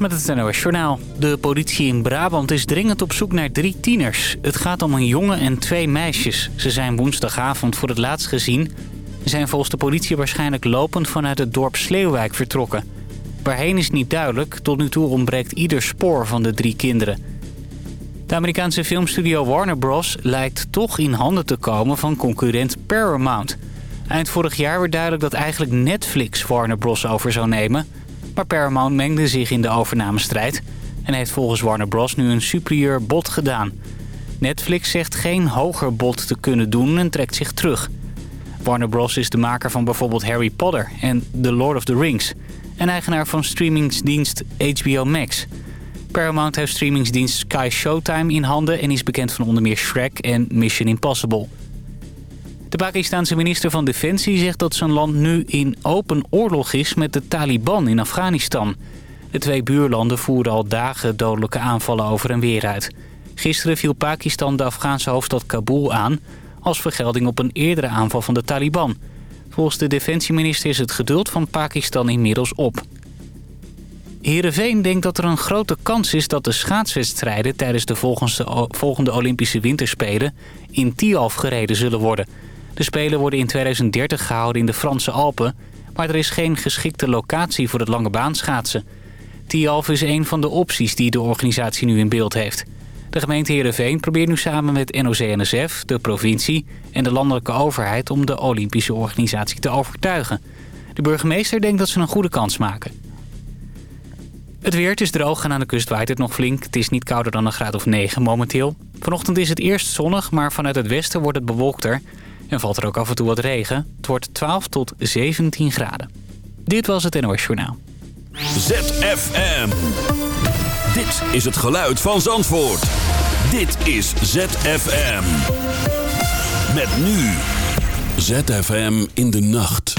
Met het NOS. De politie in Brabant is dringend op zoek naar drie tieners. Het gaat om een jongen en twee meisjes. Ze zijn woensdagavond voor het laatst gezien. Ze zijn volgens de politie waarschijnlijk lopend vanuit het dorp Sleeuwwijk vertrokken. Waarheen is niet duidelijk. Tot nu toe ontbreekt ieder spoor van de drie kinderen. De Amerikaanse filmstudio Warner Bros. lijkt toch in handen te komen van concurrent Paramount. Eind vorig jaar werd duidelijk dat eigenlijk Netflix Warner Bros. over zou nemen... Maar Paramount mengde zich in de overnamestrijd... en heeft volgens Warner Bros. nu een superieur bod gedaan. Netflix zegt geen hoger bod te kunnen doen en trekt zich terug. Warner Bros. is de maker van bijvoorbeeld Harry Potter en The Lord of the Rings... en eigenaar van streamingsdienst HBO Max... Paramount heeft streamingsdienst Sky Showtime in handen... en is bekend van onder meer Shrek en Mission Impossible. De Pakistanse minister van Defensie zegt dat zijn land nu in open oorlog is met de Taliban in Afghanistan. De twee buurlanden voeren al dagen dodelijke aanvallen over en weer uit. Gisteren viel Pakistan de Afghaanse hoofdstad Kabul aan... als vergelding op een eerdere aanval van de Taliban. Volgens de defensieminister is het geduld van Pakistan inmiddels op. Heerenveen denkt dat er een grote kans is dat de schaatswedstrijden... tijdens de volgende Olympische Winterspelen in Tialf gereden zullen worden... De Spelen worden in 2030 gehouden in de Franse Alpen... maar er is geen geschikte locatie voor het lange. Tialf is een van de opties die de organisatie nu in beeld heeft. De gemeente Heerenveen probeert nu samen met NOC-NSF, de provincie en de landelijke overheid... om de Olympische organisatie te overtuigen. De burgemeester denkt dat ze een goede kans maken. Het weer, het is droog en aan de kust waait het nog flink. Het is niet kouder dan een graad of 9 momenteel. Vanochtend is het eerst zonnig, maar vanuit het westen wordt het bewolkter... En valt er ook af en toe wat regen. Het wordt 12 tot 17 graden. Dit was het NOS Journaal. ZFM. Dit is het geluid van Zandvoort. Dit is ZFM. Met nu. ZFM in de nacht.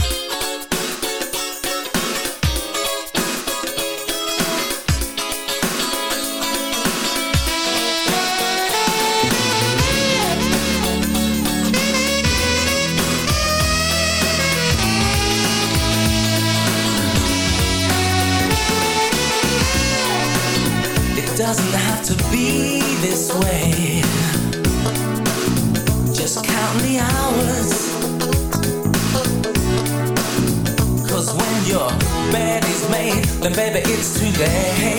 It's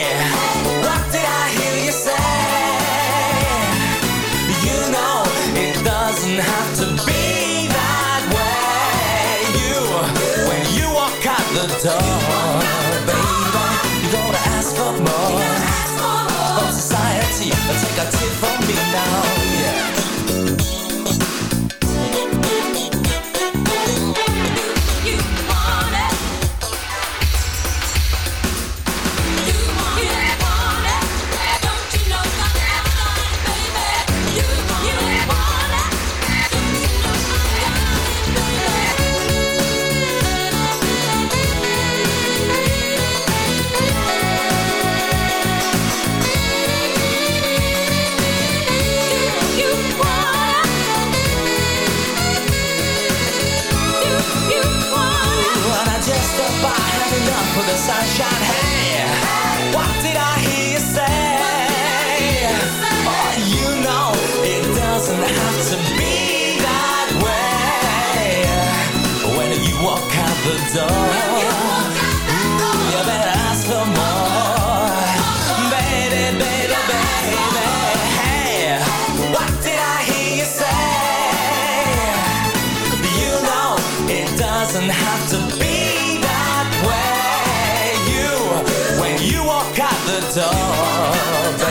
now, walk out the door.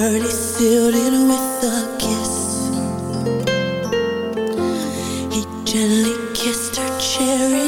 dirty, sealed it with a kiss. He gently kissed her cherry.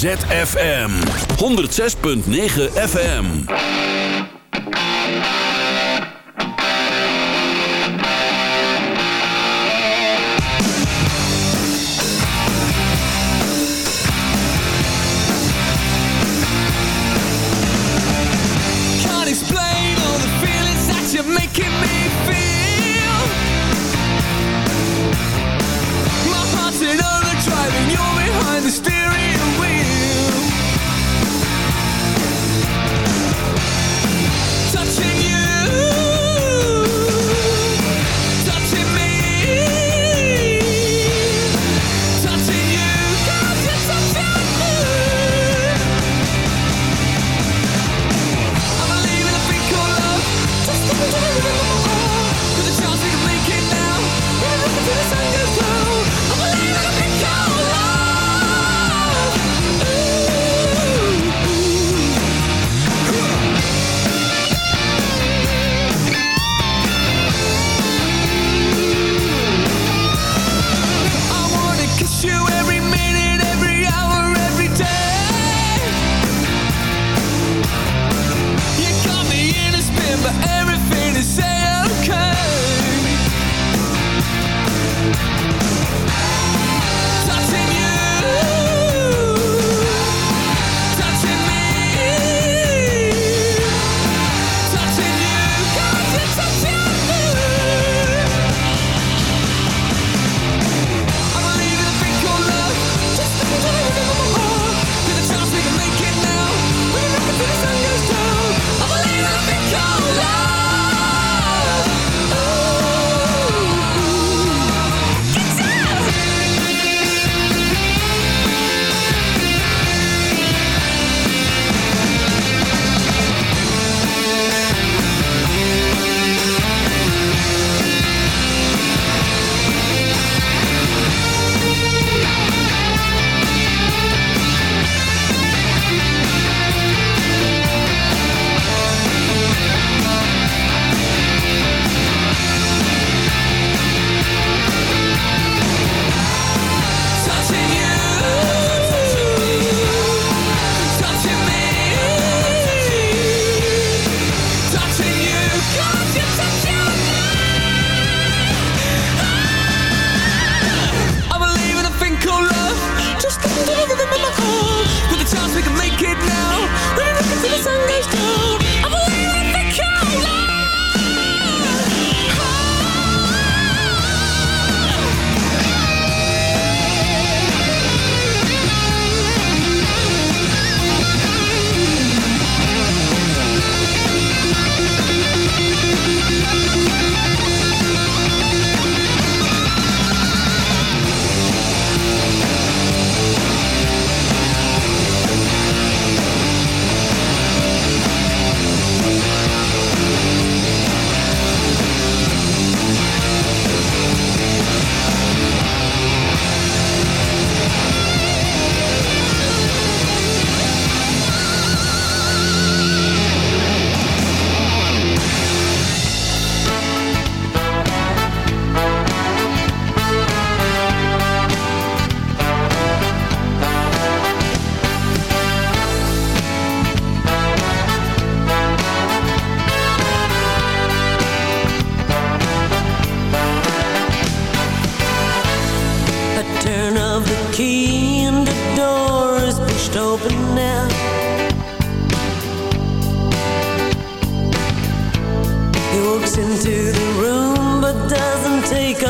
ZFM 106.9 FM.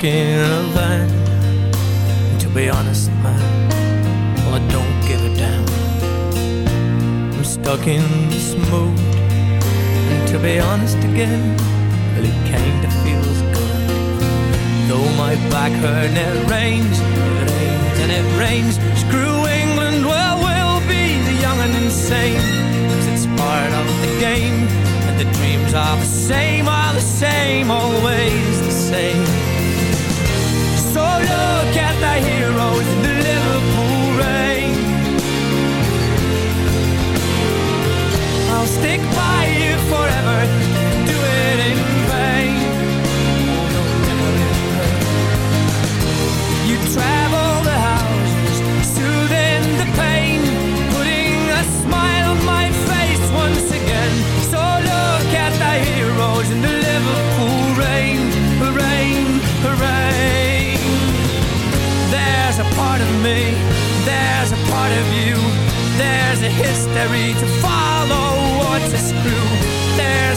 smoking a vine. To be honest, man, well, I don't give a damn. I'm stuck in this mood. And to be honest again, well, it kinda feels good. Though my back hurt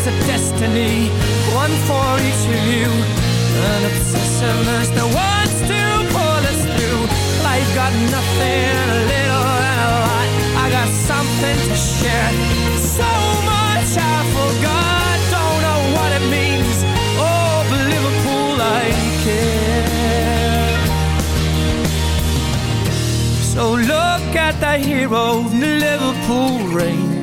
is a destiny, one for each of you. An obsession is the wants to pull us through. Life got nothing, a little and a lot. I got something to share. So much I forgot, don't know what it means. Oh, but Liverpool, I care. So look at the hero Liverpool rain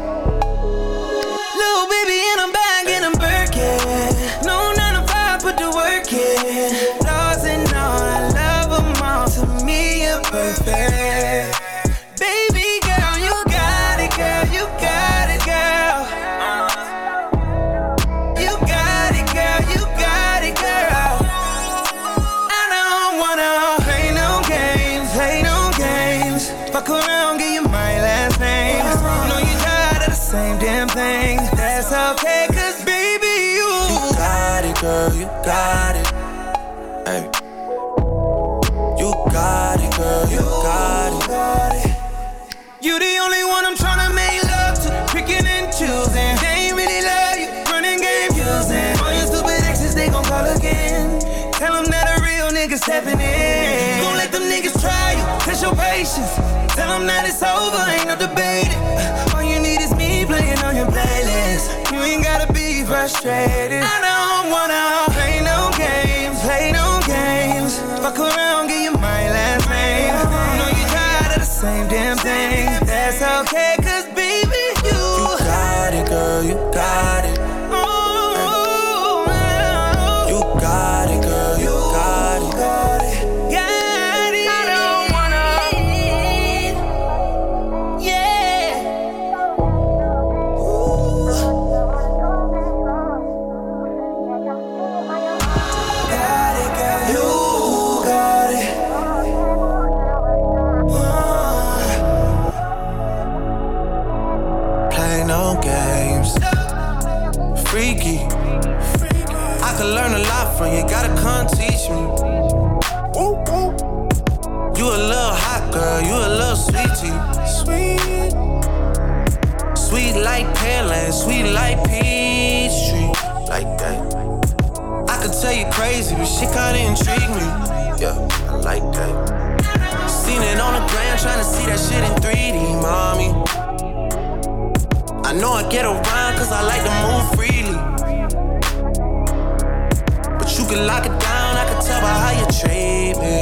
Stepping in. Don't let them niggas try you, test your patience. Tell them that it's over, ain't no debating. All you need is me playing on your playlist. You ain't gotta be frustrated. I don't wanna play no games, play no games. Fuck around, give you my last name. I know you tired of the same damn thing. That's okay, cause baby, you. You got it, girl, you You a little hot girl, you a little sweetie. Sweet. Sweet like Pearland, sweet like peach tree. Like that. I could tell you crazy, but she kinda intrigue me. Yeah, I like that. Seen it on the ground, trying to see that shit in 3D, mommy. I know I get around, cause I like to move freely. But you can lock it down, I can tell by how you treat me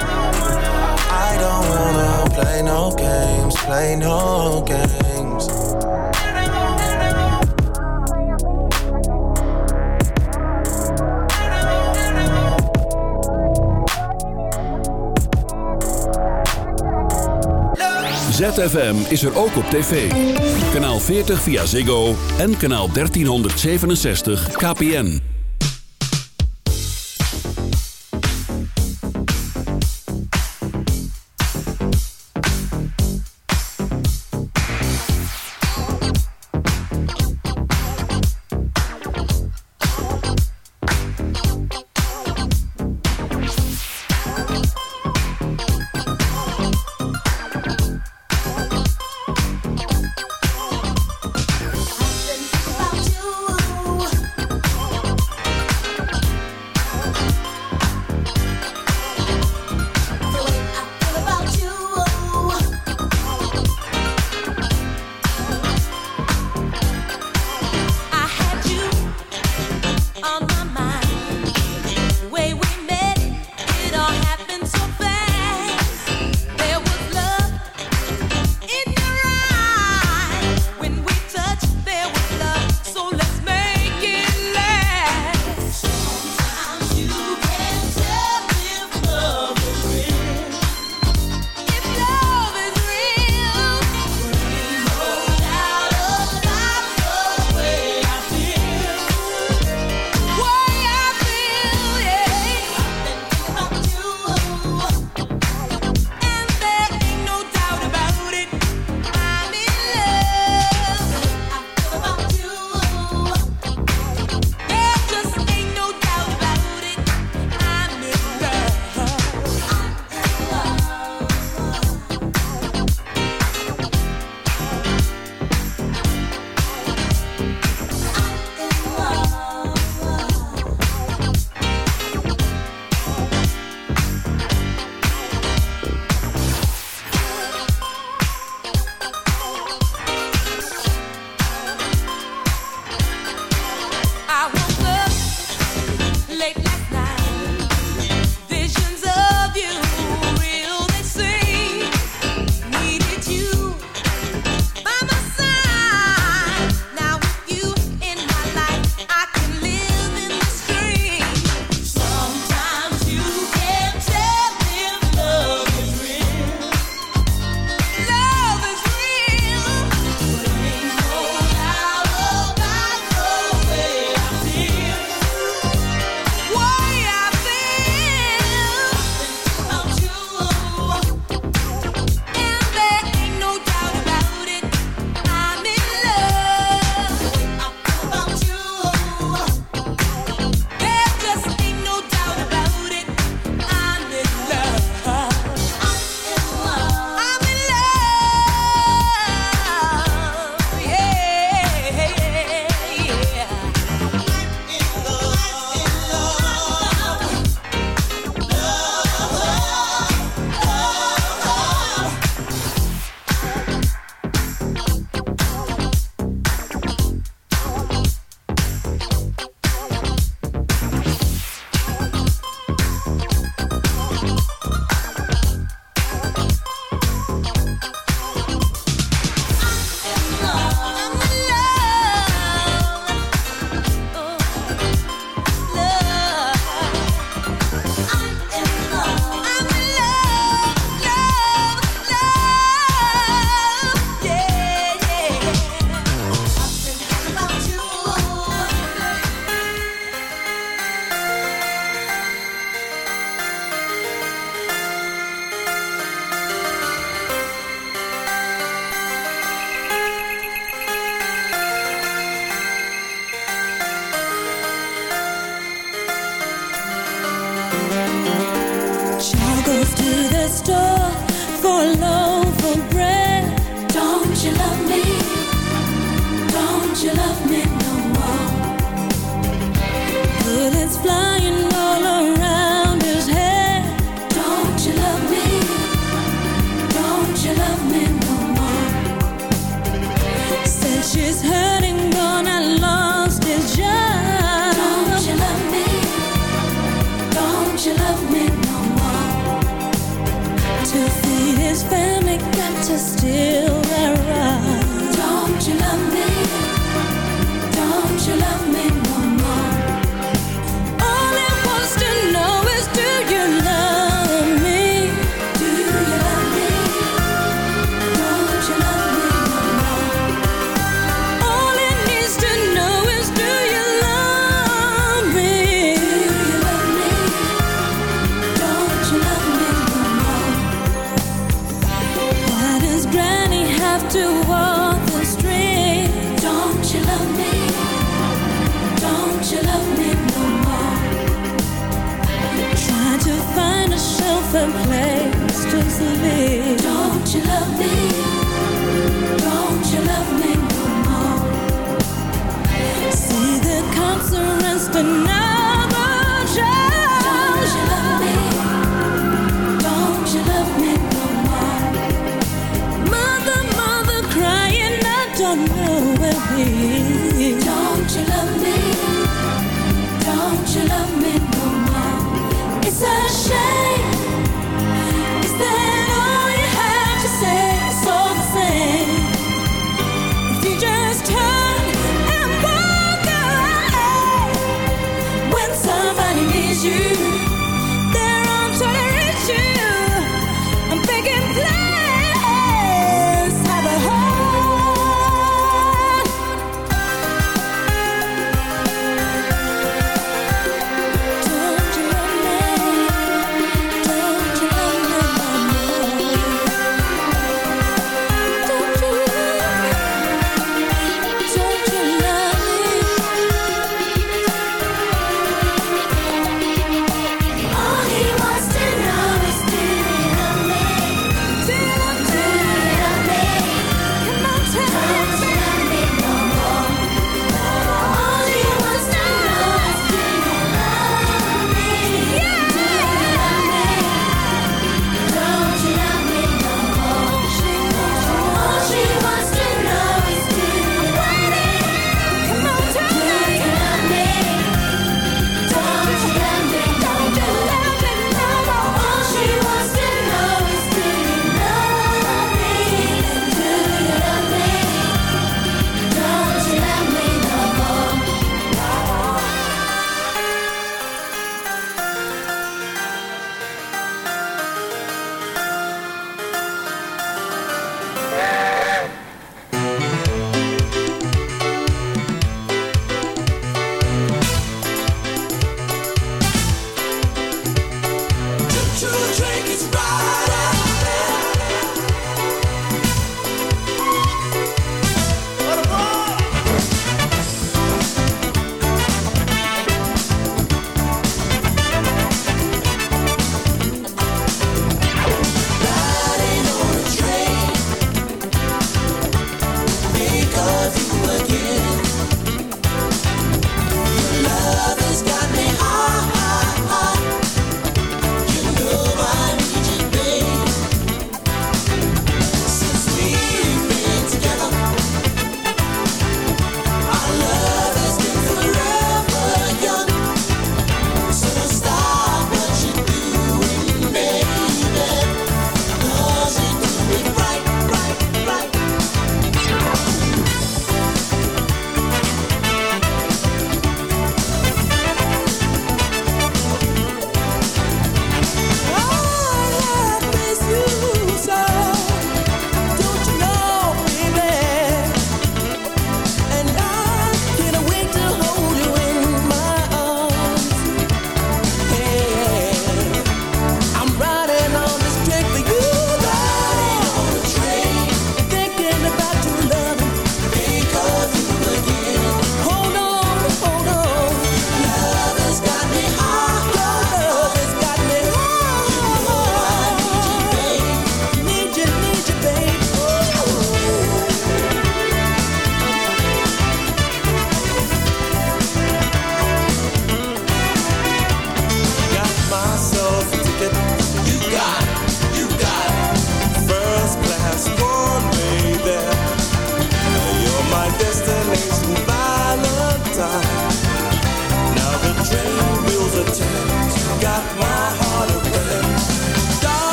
ZFM is er ook op tv. Kanaal 40 via Ziggo en kanaal 1367 KPN.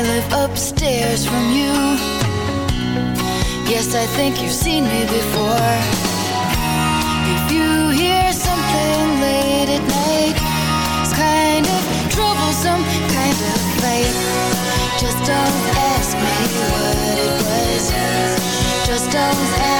I live upstairs from you. Yes, I think you've seen me before. If you hear something late at night It's kind of troublesome, kind of late. Just don't ask me what it was. Just don't ask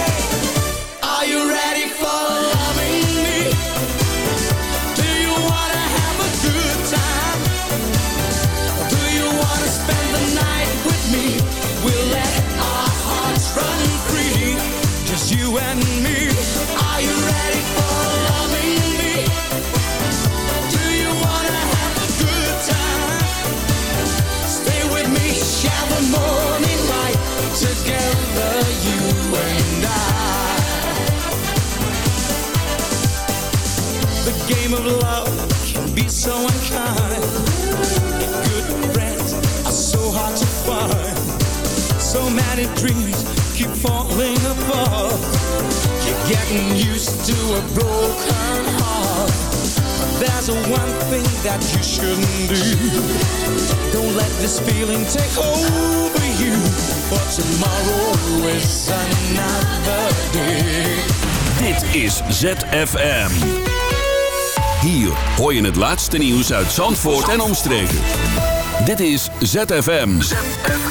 Many dreams keep falling apart. You're getting used to a broken heart. There's one thing that you shouldn't do. Don't let this feeling take over you. For tomorrow is another day. Dit is ZFM. Hier hoor je het laatste nieuws uit Zandvoort en omstreken. Dit is ZFM. ZFM.